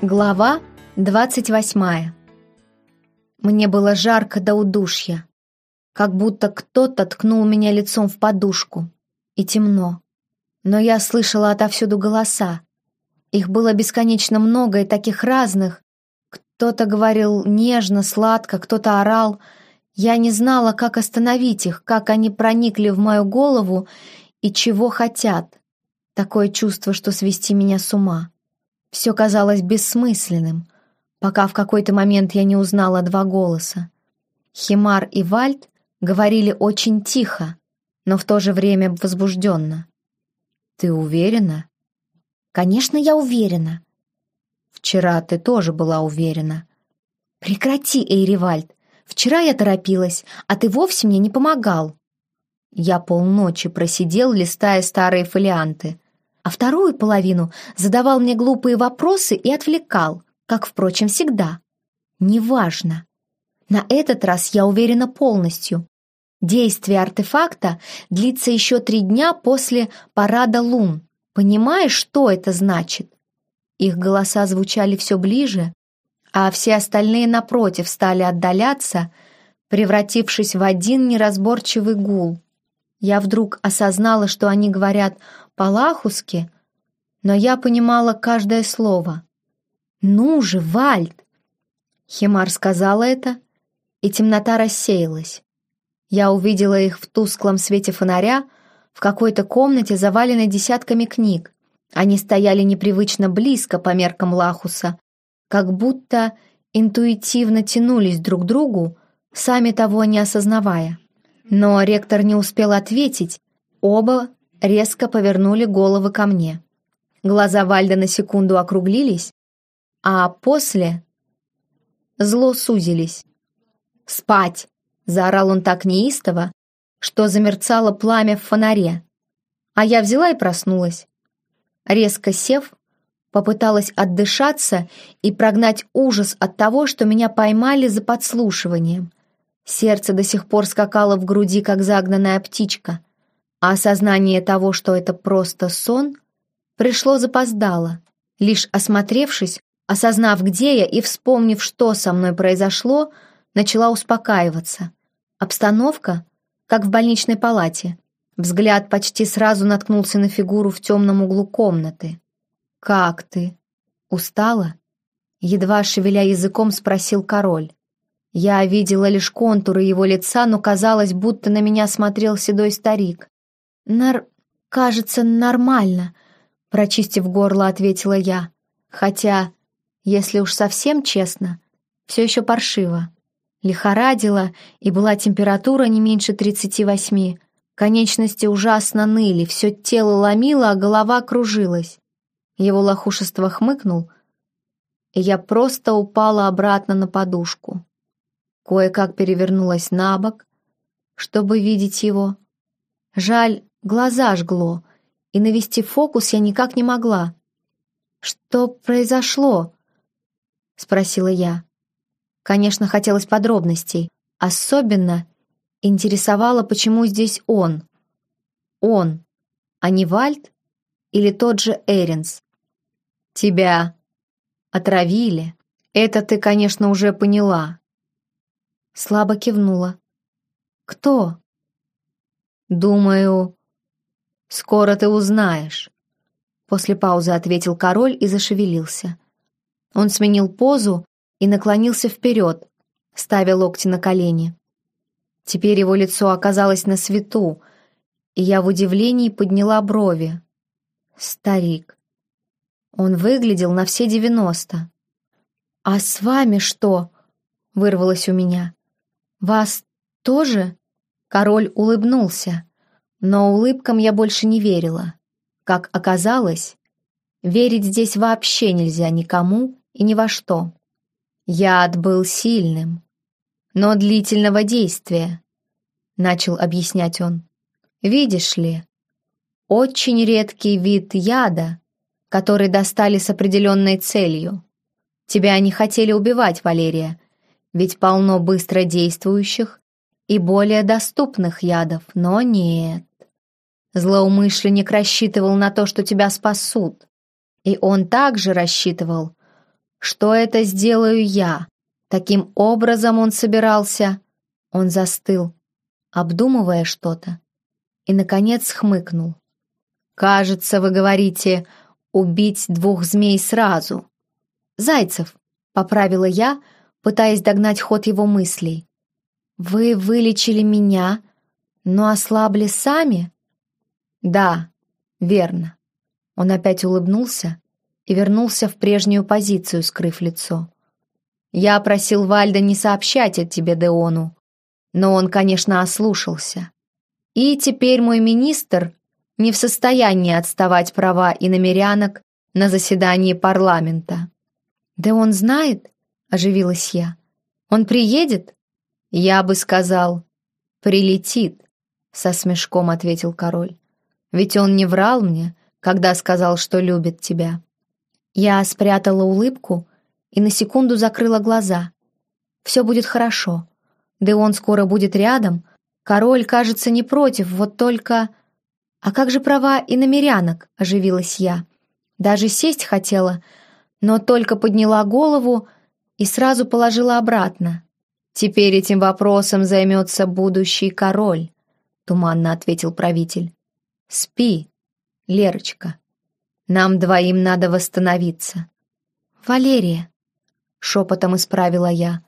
Глава двадцать восьмая. Мне было жарко до удушья, как будто кто-то ткнул меня лицом в подушку, и темно. Но я слышала отовсюду голоса. Их было бесконечно много и таких разных. Кто-то говорил нежно, сладко, кто-то орал. Я не знала, как остановить их, как они проникли в мою голову и чего хотят. Такое чувство, что свести меня с ума. Все казалось бессмысленным, пока в какой-то момент я не узнала два голоса. Химар и Вальд говорили очень тихо, но в то же время возбужденно. «Ты уверена?» «Конечно, я уверена». «Вчера ты тоже была уверена». «Прекрати, Эйривальд. Вчера я торопилась, а ты вовсе мне не помогал». Я полночи просидел, листая старые фолианты а вторую половину задавал мне глупые вопросы и отвлекал, как, впрочем, всегда. Неважно. На этот раз я уверена полностью. Действие артефакта длится еще три дня после парада лун. Понимаешь, что это значит? Их голоса звучали все ближе, а все остальные, напротив, стали отдаляться, превратившись в один неразборчивый гул. Я вдруг осознала, что они говорят по-лахуски, но я понимала каждое слово. «Ну же, Вальд!» Химар сказала это, и темнота рассеялась. Я увидела их в тусклом свете фонаря в какой-то комнате, заваленной десятками книг. Они стояли непривычно близко по меркам Лахуса, как будто интуитивно тянулись друг к другу, сами того не осознавая. Но ректор не успел ответить, оба резко повернули головы ко мне. Глаза Вальда на секунду округлились, а после зло сузились. «Спать!» — заорал он так неистово, что замерцало пламя в фонаре. А я взяла и проснулась. Резко сев, попыталась отдышаться и прогнать ужас от того, что меня поймали за подслушиванием. Сердце до сих пор скакало в груди, как загнанная птичка а осознание того, что это просто сон, пришло запоздало. Лишь осмотревшись, осознав, где я и вспомнив, что со мной произошло, начала успокаиваться. Обстановка, как в больничной палате. Взгляд почти сразу наткнулся на фигуру в темном углу комнаты. «Как ты? Устала?» Едва шевеля языком, спросил король. Я видела лишь контуры его лица, но казалось, будто на меня смотрел седой старик. «Нар... кажется, нормально», — прочистив горло, ответила я. Хотя, если уж совсем честно, все еще паршиво. Лихорадила, и была температура не меньше тридцати восьми. Конечности ужасно ныли, все тело ломило, а голова кружилась. Его лохушество хмыкнул, и я просто упала обратно на подушку. Кое-как перевернулась на бок, чтобы видеть его. Жаль, Глаза жгло, и навести фокус я никак не могла. «Что произошло?» — спросила я. Конечно, хотелось подробностей. Особенно интересовало, почему здесь он. Он, а не Вальд или тот же Эринс. «Тебя отравили. Это ты, конечно, уже поняла». Слабо кивнула. «Кто?» «Думаю, «Скоро ты узнаешь», — после паузы ответил король и зашевелился. Он сменил позу и наклонился вперед, ставя локти на колени. Теперь его лицо оказалось на свету, и я в удивлении подняла брови. Старик. Он выглядел на все девяносто. «А с вами что?» — вырвалось у меня. «Вас тоже?» Король улыбнулся. Но улыбкам я больше не верила. Как оказалось, верить здесь вообще нельзя никому и ни во что. Яд был сильным, но длительного действия, начал объяснять он. Видишь ли, очень редкий вид яда, который достали с определенной целью. Тебя не хотели убивать, Валерия, ведь полно быстродействующих и более доступных ядов, но нет. Злоумышленник рассчитывал на то, что тебя спасут. И он также рассчитывал, что это сделаю я. Таким образом он собирался. Он застыл, обдумывая что-то, и, наконец, хмыкнул. «Кажется, вы говорите, убить двух змей сразу». «Зайцев», — поправила я, пытаясь догнать ход его мыслей. «Вы вылечили меня, но ослабли сами?» «Да, верно». Он опять улыбнулся и вернулся в прежнюю позицию, скрыв лицо. «Я просил Вальда не сообщать о тебе Деону, но он, конечно, ослушался. И теперь мой министр не в состоянии отставать права иномерянок на заседании парламента». «Да он знает?» — оживилась я. «Он приедет?» «Я бы сказал, прилетит», — со смешком ответил король. «Ведь он не врал мне, когда сказал, что любит тебя». Я спрятала улыбку и на секунду закрыла глаза. «Все будет хорошо. Да он скоро будет рядом. Король, кажется, не против, вот только...» «А как же права и намерянок?» — оживилась я. Даже сесть хотела, но только подняла голову и сразу положила обратно. «Теперь этим вопросом займется будущий король», — туманно ответил правитель. «Спи, Лерочка. Нам двоим надо восстановиться». «Валерия», — шепотом исправила я.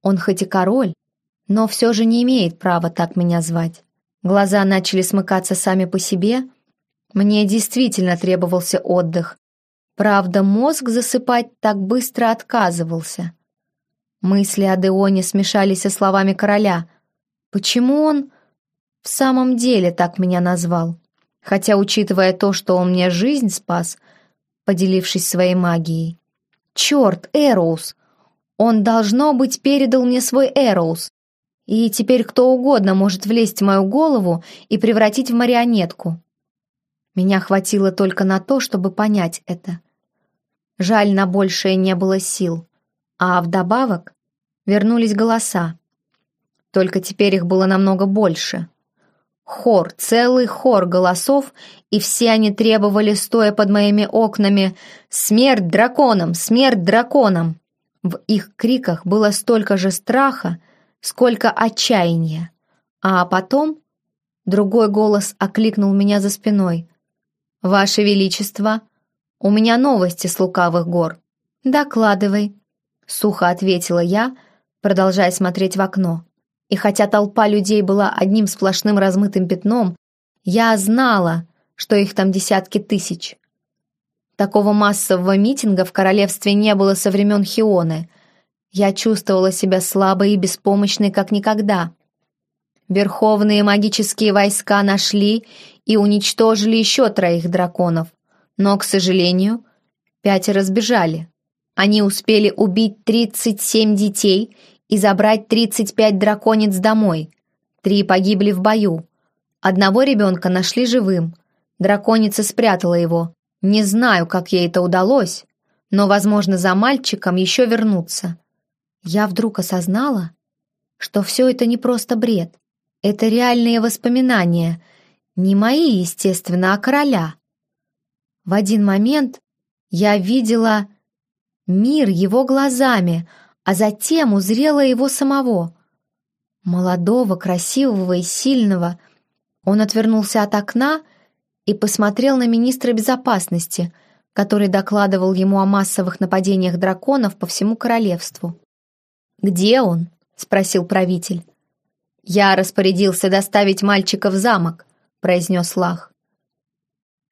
«Он хоть и король, но все же не имеет права так меня звать». Глаза начали смыкаться сами по себе. Мне действительно требовался отдых. Правда, мозг засыпать так быстро отказывался. Мысли о Деоне смешались со словами короля. Почему он в самом деле так меня назвал? Хотя, учитывая то, что он мне жизнь спас, поделившись своей магией. Черт, Эроус! Он, должно быть, передал мне свой Эроус. И теперь кто угодно может влезть в мою голову и превратить в марионетку. Меня хватило только на то, чтобы понять это. Жаль, на большее не было сил. А вдобавок вернулись голоса. Только теперь их было намного больше. Хор, целый хор голосов, и все они требовали, стоя под моими окнами, «Смерть драконам! Смерть драконам!» В их криках было столько же страха, сколько отчаяния. А потом другой голос окликнул меня за спиной. «Ваше Величество, у меня новости с лукавых гор». «Докладывай», сухо ответила я, продолжая смотреть в окно. И хотя толпа людей была одним сплошным размытым пятном, я знала, что их там десятки тысяч. Такого массового митинга в королевстве не было со времен Хионы. Я чувствовала себя слабой и беспомощной, как никогда. Верховные магические войска нашли и уничтожили еще троих драконов, но, к сожалению, пятеро сбежали. Они успели убить 37 детей и забрать 35 драконец домой. Три погибли в бою. Одного ребенка нашли живым. Драконица спрятала его. Не знаю, как ей это удалось, но, возможно, за мальчиком еще вернуться. Я вдруг осознала, что все это не просто бред. Это реальные воспоминания. Не мои, естественно, а короля. В один момент я видела мир его глазами, а затем узрела его самого. Молодого, красивого и сильного. Он отвернулся от окна и посмотрел на министра безопасности, который докладывал ему о массовых нападениях драконов по всему королевству. «Где он?» — спросил правитель. «Я распорядился доставить мальчика в замок», — произнес Лах.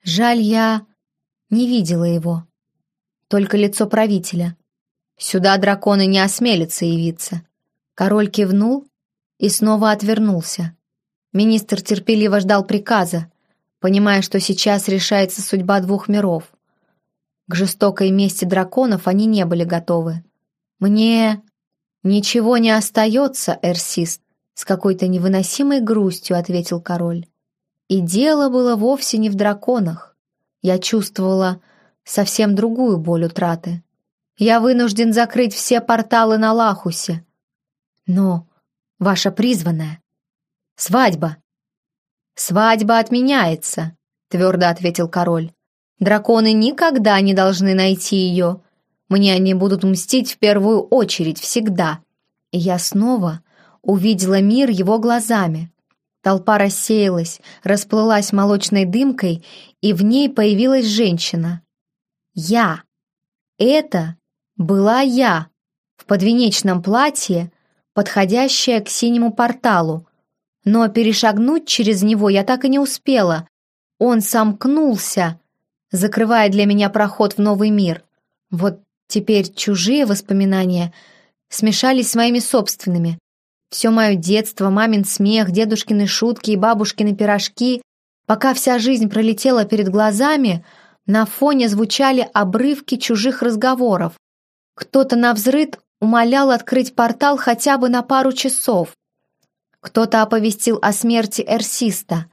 «Жаль, я не видела его», только лицо правителя. Сюда драконы не осмелятся явиться. Король кивнул и снова отвернулся. Министр терпеливо ждал приказа, понимая, что сейчас решается судьба двух миров. К жестокой мести драконов они не были готовы. «Мне ничего не остается, Эрсист», — с какой-то невыносимой грустью ответил король. И дело было вовсе не в драконах. Я чувствовала, совсем другую боль утраты. Я вынужден закрыть все порталы на Лахусе. Но ваша призванная... Свадьба. Свадьба отменяется, твердо ответил король. Драконы никогда не должны найти ее. Мне они будут мстить в первую очередь, всегда. И я снова увидела мир его глазами. Толпа рассеялась, расплылась молочной дымкой, и в ней появилась женщина. Я. Это была я в подвенечном платье, подходящая к синему порталу, но перешагнуть через него я так и не успела. Он сомкнулся, закрывая для меня проход в новый мир. Вот теперь чужие воспоминания смешались с моими собственными. Все мое детство, мамин смех, дедушкины шутки и бабушкины пирожки, пока вся жизнь пролетела перед глазами, на фоне звучали обрывки чужих разговоров. Кто-то на взрыд умолял открыть портал хотя бы на пару часов. Кто-то оповестил о смерти Эрсиста,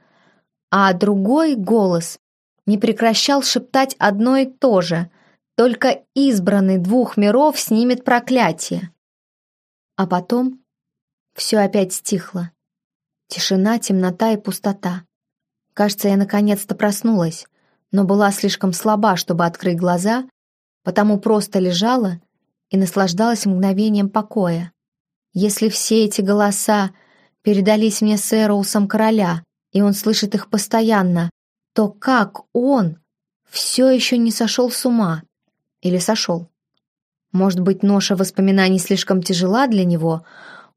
а другой голос не прекращал шептать одно и то же, только избранный двух миров снимет проклятие. А потом все опять стихло. Тишина, темнота и пустота. Кажется, я наконец-то проснулась, но была слишком слаба, чтобы открыть глаза, потому просто лежала и наслаждалась мгновением покоя. Если все эти голоса передались мне с Эроусом короля, и он слышит их постоянно, то как он все еще не сошел с ума? Или сошел? Может быть, ноша воспоминаний слишком тяжела для него,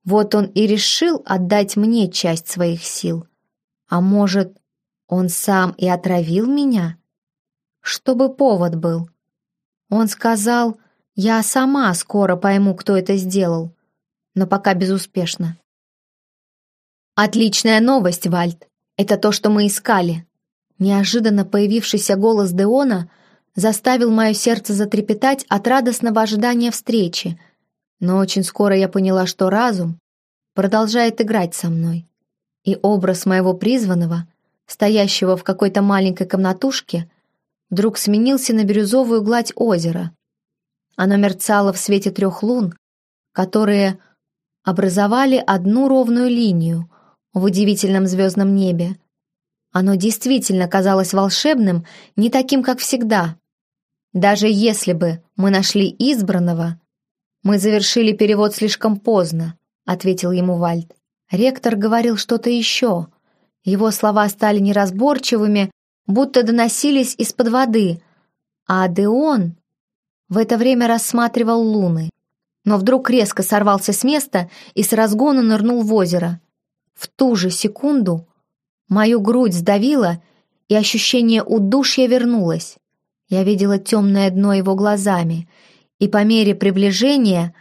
вот он и решил отдать мне часть своих сил. А может, он сам и отравил меня? Чтобы повод был. Он сказал, я сама скоро пойму, кто это сделал, но пока безуспешно. «Отличная новость, Вальд! Это то, что мы искали!» Неожиданно появившийся голос Деона заставил мое сердце затрепетать от радостного ожидания встречи, но очень скоро я поняла, что разум продолжает играть со мной, и образ моего призванного, стоящего в какой-то маленькой комнатушке, вдруг сменился на бирюзовую гладь озера. Оно мерцало в свете трех лун, которые образовали одну ровную линию в удивительном звездном небе. Оно действительно казалось волшебным, не таким, как всегда. Даже если бы мы нашли избранного, «Мы завершили перевод слишком поздно», — ответил ему Вальд. Ректор говорил что-то еще. Его слова стали неразборчивыми, будто доносились из-под воды, а Адеон в это время рассматривал луны. Но вдруг резко сорвался с места и с разгона нырнул в озеро. В ту же секунду мою грудь сдавило, и ощущение удушья вернулось. Я видела темное дно его глазами — и по мере приближения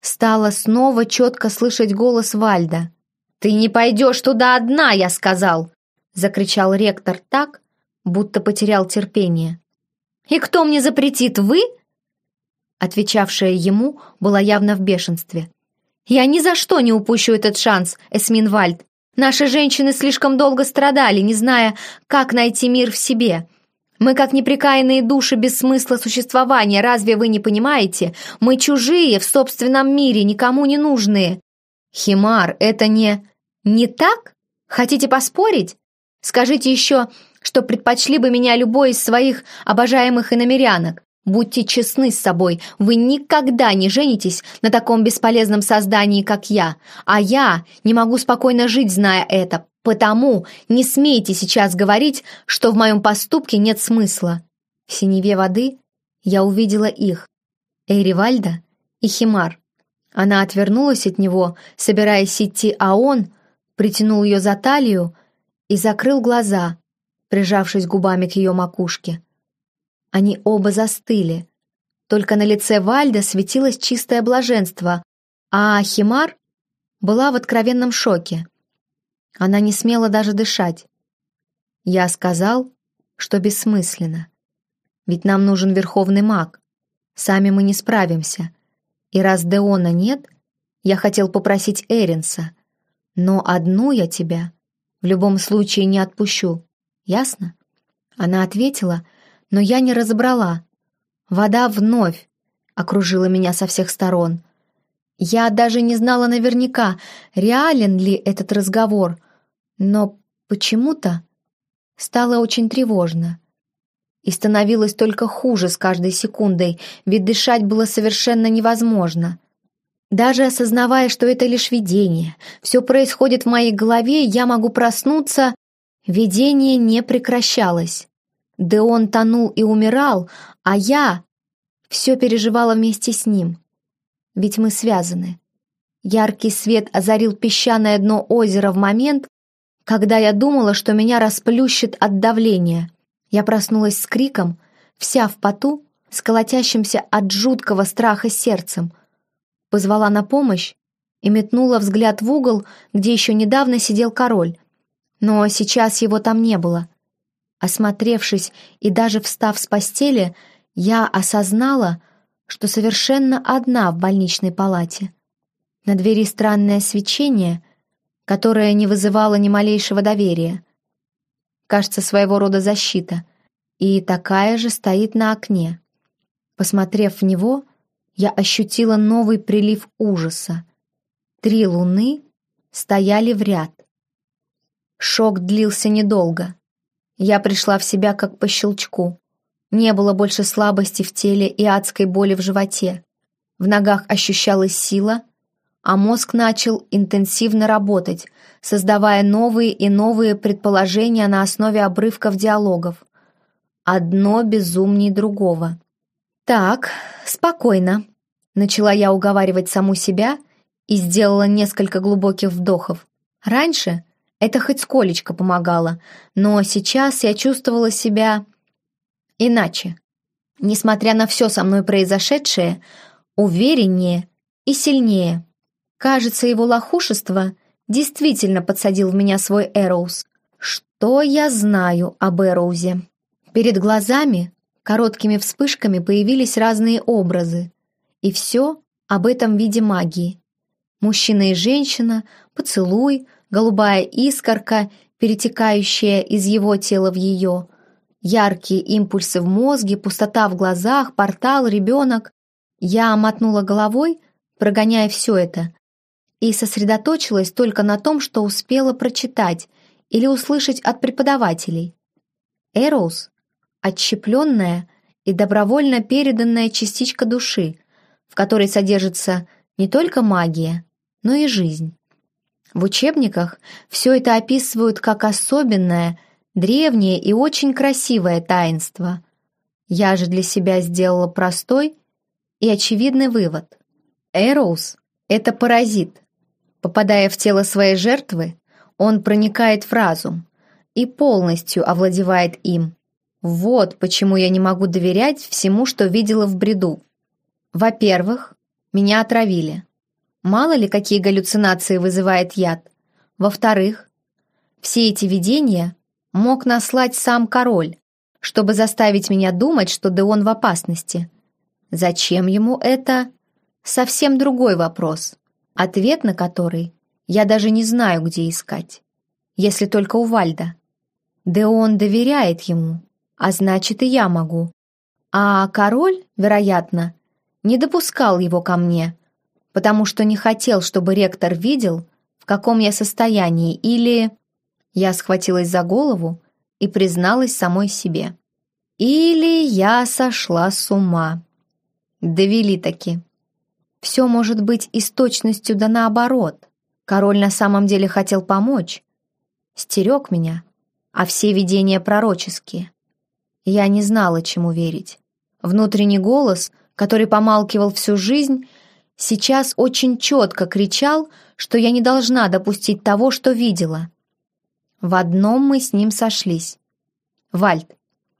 стало снова четко слышать голос Вальда. «Ты не пойдешь туда одна, я сказал!» — закричал ректор так, будто потерял терпение. «И кто мне запретит, вы?» Отвечавшая ему была явно в бешенстве. «Я ни за что не упущу этот шанс, Эсмин Вальд. Наши женщины слишком долго страдали, не зная, как найти мир в себе. Мы как неприкаянные души без смысла существования, разве вы не понимаете? Мы чужие, в собственном мире, никому не нужные. Химар, это не... не так? Хотите поспорить? Скажите еще, что предпочли бы меня любой из своих обожаемых иномерянок. Будьте честны с собой, вы никогда не женитесь на таком бесполезном создании, как я. А я не могу спокойно жить, зная это, Потому не смейте сейчас говорить, что в моем поступке нет смысла. В синеве воды я увидела их, Эйривальда и Химар. Она отвернулась от него, собираясь идти, а он притянул ее за талию и закрыл глаза, прижавшись губами к ее макушке. Они оба застыли. Только на лице Вальда светилось чистое блаженство, а Химар была в откровенном шоке. Она не смела даже дышать. Я сказал, что бессмысленно. Ведь нам нужен верховный маг. Сами мы не справимся. И раз Деона нет, я хотел попросить Эринса. Но одну я тебя в любом случае не отпущу. Ясно? Она ответила, но я не разобрала. Вода вновь окружила меня со всех сторон. Я даже не знала наверняка, реален ли этот разговор, но почему-то стало очень тревожно. И становилось только хуже с каждой секундой, ведь дышать было совершенно невозможно. Даже осознавая, что это лишь видение, все происходит в моей голове, я могу проснуться, видение не прекращалось. Деон тонул и умирал, а я все переживала вместе с ним. Ведь мы связаны. Яркий свет озарил песчаное дно озера в момент, когда я думала, что меня расплющит от давления. Я проснулась с криком, вся в поту, с от жуткого страха сердцем — позвала на помощь и метнула взгляд в угол, где еще недавно сидел король. Но сейчас его там не было. Осмотревшись и даже встав с постели, я осознала, что совершенно одна в больничной палате. На двери странное свечение, которое не вызывало ни малейшего доверия. Кажется, своего рода защита. И такая же стоит на окне. Посмотрев в него, я ощутила новый прилив ужаса. Три луны стояли в ряд. Шок длился недолго. Я пришла в себя как по щелчку. Не было больше слабости в теле и адской боли в животе. В ногах ощущалась сила, а мозг начал интенсивно работать, создавая новые и новые предположения на основе обрывков диалогов. Одно безумнее другого. «Так, спокойно», — начала я уговаривать саму себя и сделала несколько глубоких вдохов. Раньше это хоть сколечко помогало, но сейчас я чувствовала себя иначе. Несмотря на все со мной произошедшее, увереннее и сильнее. Кажется, его лохушество действительно подсадил в меня свой Эроуз. Что я знаю об Эроузе? Перед глазами Короткими вспышками появились разные образы. И все об этом виде магии. Мужчина и женщина, поцелуй, голубая искорка, перетекающая из его тела в ее, яркие импульсы в мозге, пустота в глазах, портал, ребенок. Я мотнула головой, прогоняя все это, и сосредоточилась только на том, что успела прочитать или услышать от преподавателей. Эроуз отщепленная и добровольно переданная частичка души, в которой содержится не только магия, но и жизнь. В учебниках все это описывают как особенное, древнее и очень красивое таинство. Я же для себя сделала простой и очевидный вывод. Эроуз — это паразит. Попадая в тело своей жертвы, он проникает в разум и полностью овладевает им. Вот почему я не могу доверять всему, что видела в бреду. Во-первых, меня отравили. Мало ли, какие галлюцинации вызывает яд. Во-вторых, все эти видения мог наслать сам король, чтобы заставить меня думать, что Деон в опасности. Зачем ему это? Совсем другой вопрос, ответ на который я даже не знаю, где искать. Если только у Вальда. Деон доверяет ему, а значит и я могу. А король, вероятно, не допускал его ко мне, потому что не хотел, чтобы ректор видел, в каком я состоянии, или... Я схватилась за голову и призналась самой себе. Или я сошла с ума. Довели таки. Все может быть и с точностью да наоборот. Король на самом деле хотел помочь. Стерег меня, а все видения пророческие. Я не знала, чему верить. Внутренний голос, который помалкивал всю жизнь, сейчас очень четко кричал, что я не должна допустить того, что видела. В одном мы с ним сошлись. Вальд.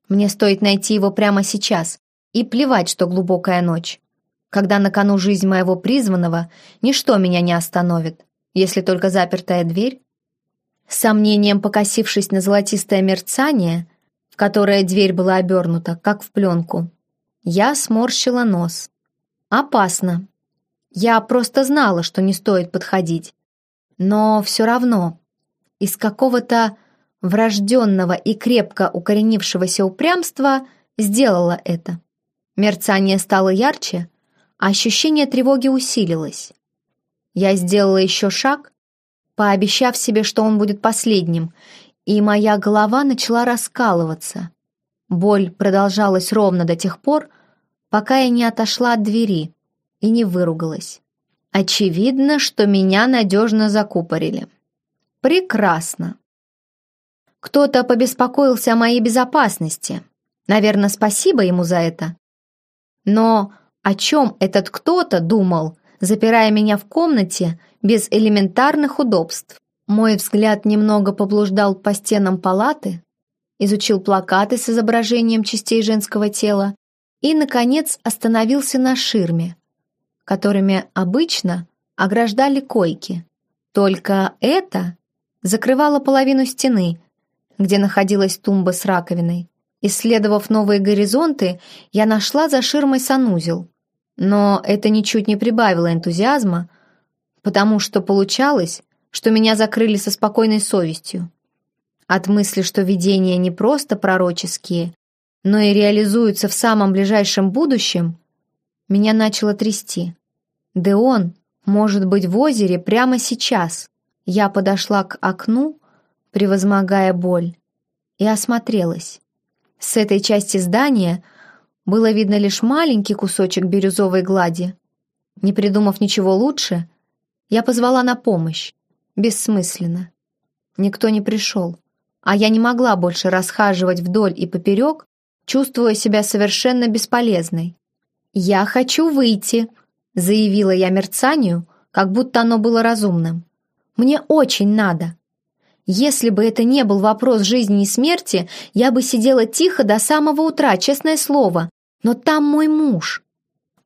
Мне стоит найти его прямо сейчас, и плевать, что глубокая ночь. Когда на кону жизнь моего призванного, ничто меня не остановит, если только запертая дверь. С сомнением покосившись на золотистое мерцание, в которое дверь была обернута, как в пленку. Я сморщила нос. Опасно. Я просто знала, что не стоит подходить. Но все равно, из какого-то врожденного и крепко укоренившегося упрямства сделала это. Мерцание стало ярче, а ощущение тревоги усилилось. Я сделала еще шаг, пообещав себе, что он будет последним, и моя голова начала раскалываться. Боль продолжалась ровно до тех пор, пока я не отошла от двери и не выругалась. Очевидно, что меня надежно закупорили. Прекрасно. Кто-то побеспокоился о моей безопасности. Наверное, спасибо ему за это. Но о чем этот кто-то думал, запирая меня в комнате без элементарных удобств? Мой взгляд немного поблуждал по стенам палаты, изучил плакаты с изображением частей женского тела и, наконец, остановился на ширме, которыми обычно ограждали койки. Только это закрывало половину стены, где находилась тумба с раковиной. Исследовав новые горизонты, я нашла за ширмой санузел. Но это ничуть не прибавило энтузиазма, потому что получалось, что меня закрыли со спокойной совестью. От мысли, что видения не просто пророческие, но и реализуются в самом ближайшем будущем, меня начало трясти. Деон может быть в озере прямо сейчас. Я подошла к окну, превозмогая боль, и осмотрелась. С этой части здания было видно лишь маленький кусочек бирюзовой глади. Не придумав ничего лучше, я позвала на помощь. Бессмысленно. Никто не пришел. А я не могла больше расхаживать вдоль и поперек, чувствуя себя совершенно бесполезной. «Я хочу выйти», — заявила я мерцанию, как будто оно было разумным. «Мне очень надо». Если бы это не был вопрос жизни и смерти, я бы сидела тихо до самого утра, честное слово. Но там мой муж.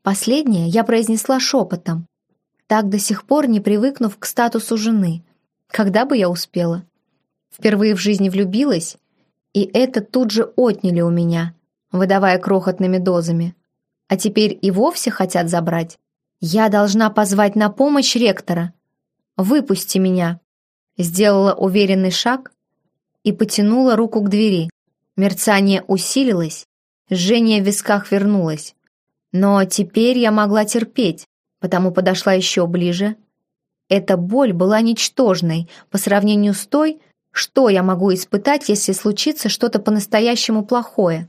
Последнее я произнесла шепотом, так до сих пор не привыкнув к статусу жены. Когда бы я успела? Впервые в жизни влюбилась, и это тут же отняли у меня, выдавая крохотными дозами. А теперь и вовсе хотят забрать. Я должна позвать на помощь ректора. Выпусти меня сделала уверенный шаг и потянула руку к двери. Мерцание усилилось, жжение в висках вернулось. Но теперь я могла терпеть, потому подошла еще ближе. Эта боль была ничтожной по сравнению с той, что я могу испытать, если случится что-то по-настоящему плохое.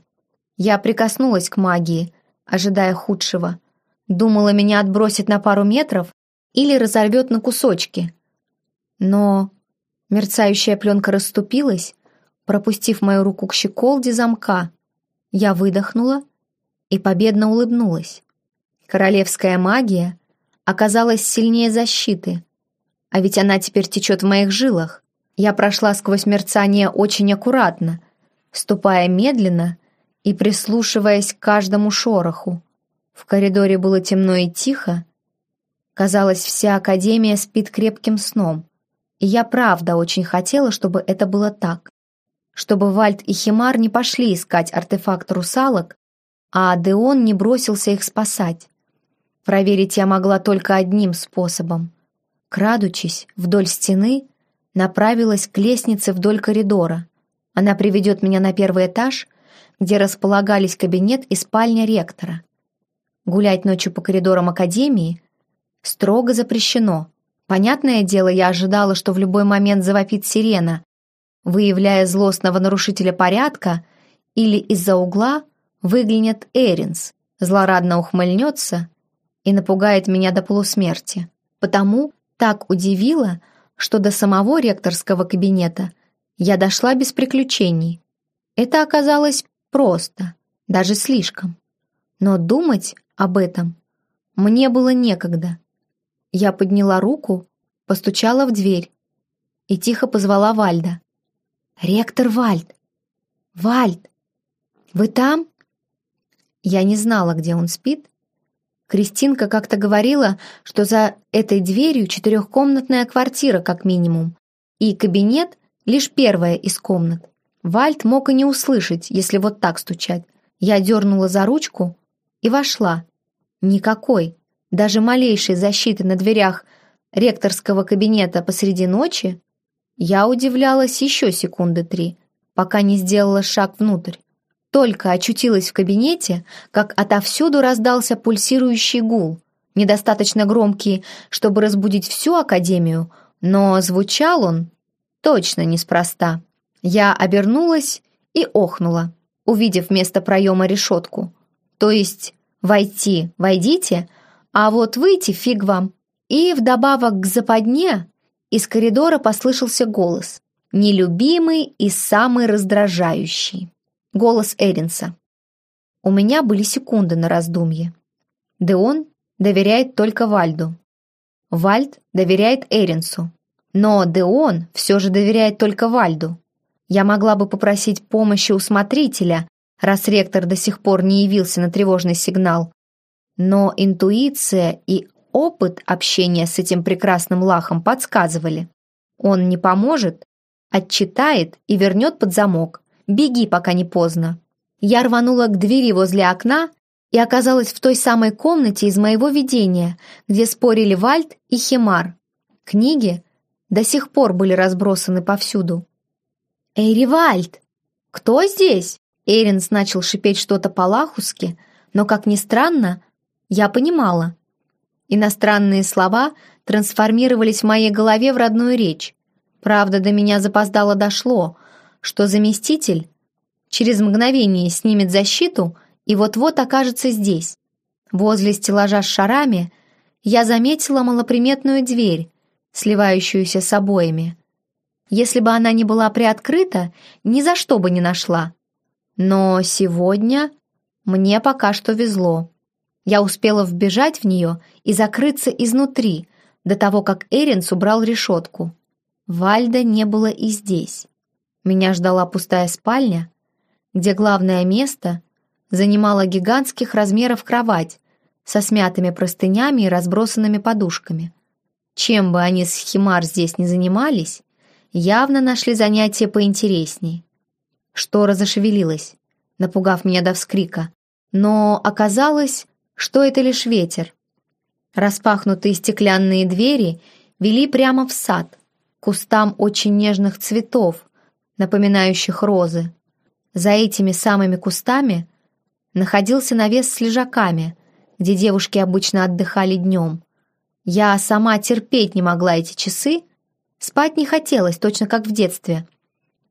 Я прикоснулась к магии, ожидая худшего. Думала, меня отбросит на пару метров или разорвет на кусочки. Но Мерцающая пленка расступилась, пропустив мою руку к щеколде замка. Я выдохнула и победно улыбнулась. Королевская магия оказалась сильнее защиты, а ведь она теперь течет в моих жилах. Я прошла сквозь мерцание очень аккуратно, ступая медленно и прислушиваясь к каждому шороху. В коридоре было темно и тихо. Казалось, вся Академия спит крепким сном. И я правда очень хотела, чтобы это было так. Чтобы Вальд и Химар не пошли искать артефакт русалок, а Адеон не бросился их спасать. Проверить я могла только одним способом. Крадучись вдоль стены, направилась к лестнице вдоль коридора. Она приведет меня на первый этаж, где располагались кабинет и спальня ректора. Гулять ночью по коридорам Академии строго запрещено — Понятное дело, я ожидала, что в любой момент завопит сирена, выявляя злостного нарушителя порядка, или из-за угла выглянет Эринс, злорадно ухмыльнется и напугает меня до полусмерти. Потому так удивило, что до самого ректорского кабинета я дошла без приключений. Это оказалось просто, даже слишком. Но думать об этом мне было некогда. Я подняла руку, постучала в дверь и тихо позвала Вальда. «Ректор Вальд! Вальд! Вы там?» Я не знала, где он спит. Кристинка как-то говорила, что за этой дверью четырехкомнатная квартира как минимум, и кабинет — лишь первая из комнат. Вальд мог и не услышать, если вот так стучать. Я дернула за ручку и вошла. Никакой даже малейшей защиты на дверях ректорского кабинета посреди ночи, я удивлялась еще секунды три, пока не сделала шаг внутрь. Только очутилась в кабинете, как отовсюду раздался пульсирующий гул, недостаточно громкий, чтобы разбудить всю академию, но звучал он точно неспроста. Я обернулась и охнула увидев вместо проема решетку. То есть войти войдите, а вот выйти фиг вам. И вдобавок к западне из коридора послышался голос. Нелюбимый и самый раздражающий. Голос Эринса. У меня были секунды на раздумье. Деон доверяет только Вальду. Вальд доверяет Эринсу. Но Деон все же доверяет только Вальду. Я могла бы попросить помощи у смотрителя, раз ректор до сих пор не явился на тревожный сигнал. Но интуиция и опыт общения с этим прекрасным лахом подсказывали. Он не поможет, отчитает и вернет под замок. Беги, пока не поздно. Я рванула к двери возле окна и оказалась в той самой комнате из моего видения, где спорили Вальд и Химар. Книги до сих пор были разбросаны повсюду. «Эй, Вальд! Кто здесь?» Эринс начал шипеть что-то по-лахуски, но, как ни странно, я понимала. Иностранные слова трансформировались в моей голове в родную речь. Правда, до меня запоздало дошло, что заместитель через мгновение снимет защиту и вот-вот окажется здесь. Возле стеллажа с шарами я заметила малоприметную дверь, сливающуюся с обоями. Если бы она не была приоткрыта, ни за что бы не нашла. Но сегодня мне пока что везло. Я успела вбежать в нее и закрыться изнутри, до того, как Эринс убрал решетку. Вальда не было и здесь. Меня ждала пустая спальня, где главное место занимала гигантских размеров кровать со смятыми простынями и разбросанными подушками. Чем бы они с Химар здесь не занимались, явно нашли занятие поинтересней. Штора зашевелилась, напугав меня до вскрика, но оказалось, что это лишь ветер. Распахнутые стеклянные двери вели прямо в сад, кустам очень нежных цветов, напоминающих розы. За этими самыми кустами находился навес с лежаками, где девушки обычно отдыхали днем. Я сама терпеть не могла эти часы, спать не хотелось, точно как в детстве.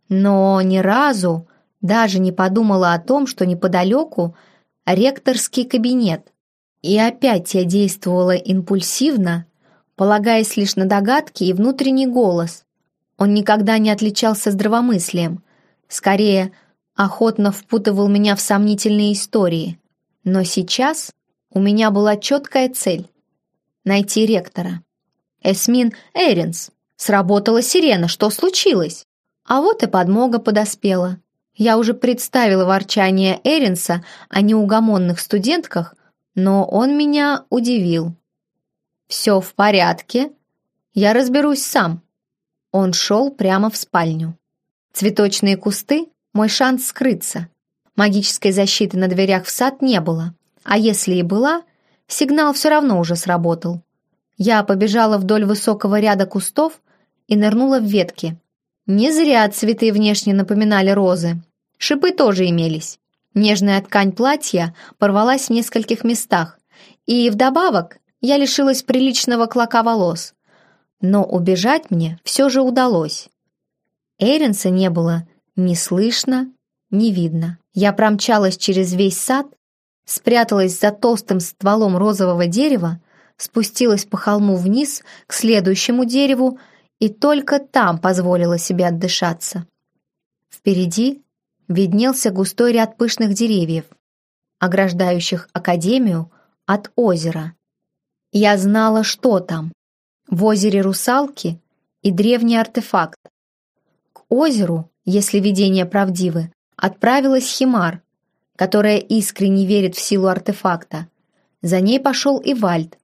Но ни разу даже не подумала о том, что неподалеку ректорский кабинет. И опять я действовала импульсивно, полагаясь лишь на догадки и внутренний голос. Он никогда не отличался здравомыслием, скорее охотно впутывал меня в сомнительные истории. Но сейчас у меня была четкая цель — найти ректора. «Эсмин Эринс, сработала сирена, что случилось?» А вот и подмога подоспела. Я уже представила ворчание Эринса о неугомонных студентках, но он меня удивил. «Все в порядке. Я разберусь сам». Он шел прямо в спальню. Цветочные кусты — мой шанс скрыться. Магической защиты на дверях в сад не было. А если и была, сигнал все равно уже сработал. Я побежала вдоль высокого ряда кустов и нырнула в ветки. Не зря цветы внешне напоминали розы. Шипы тоже имелись. Нежная ткань платья порвалась в нескольких местах, и вдобавок я лишилась приличного клока волос. Но убежать мне все же удалось. Эринса не было ни слышно, ни видно. Я промчалась через весь сад, спряталась за толстым стволом розового дерева, спустилась по холму вниз к следующему дереву и только там позволила себе отдышаться. Впереди виднелся густой ряд пышных деревьев, ограждающих академию от озера. Я знала, что там. В озере русалки и древний артефакт. К озеру, если видения правдивы, отправилась Химар, которая искренне верит в силу артефакта. За ней пошел и Вальд,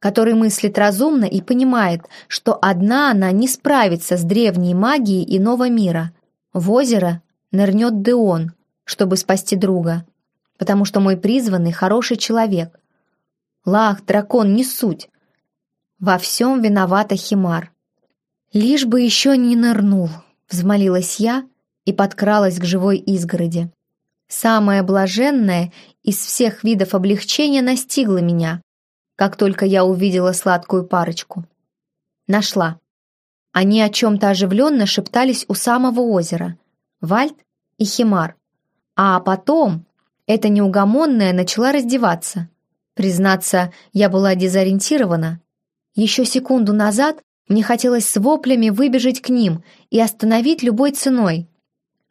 который мыслит разумно и понимает, что одна она не справится с древней магией иного мира. В озеро нырнет Деон, чтобы спасти друга, потому что мой призванный хороший человек. Лах, дракон, не суть. Во всем виновата Химар. Лишь бы еще не нырнул, взмолилась я и подкралась к живой изгороди. Самое блаженное из всех видов облегчения настигло меня, как только я увидела сладкую парочку. Нашла. Они о чем-то оживленно шептались у самого озера. Вальд и Химар. А потом эта неугомонная начала раздеваться. Признаться, я была дезориентирована. Еще секунду назад мне хотелось с воплями выбежать к ним и остановить любой ценой.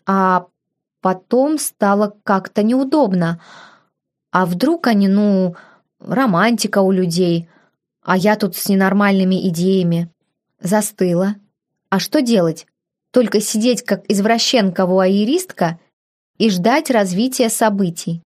А потом стало как-то неудобно. А вдруг они, ну, романтика у людей, а я тут с ненормальными идеями. Застыла. А что делать? Только сидеть как извращенка-вуайеристка и ждать развития событий.